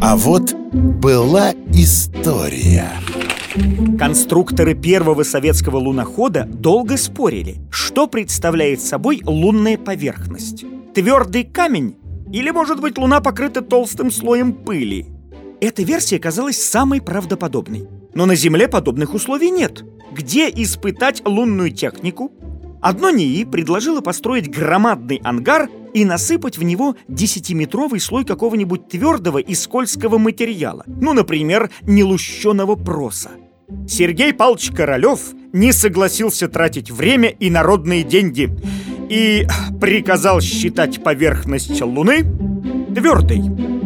А вот была история. Конструкторы первого советского лунохода долго спорили, что представляет собой лунная поверхность. Твердый камень или, может быть, Луна покрыта толстым слоем пыли. Эта версия казалась самой правдоподобной. Но на Земле подобных условий нет. Где испытать лунную технику? Одно НИИ предложило построить громадный ангар и насыпать в него десятиметровый слой какого-нибудь твердого и скользкого материала. Ну, например, нелущеного проса. Сергей Павлович Королев не согласился тратить время и народные деньги и приказал считать поверхность Луны твердой.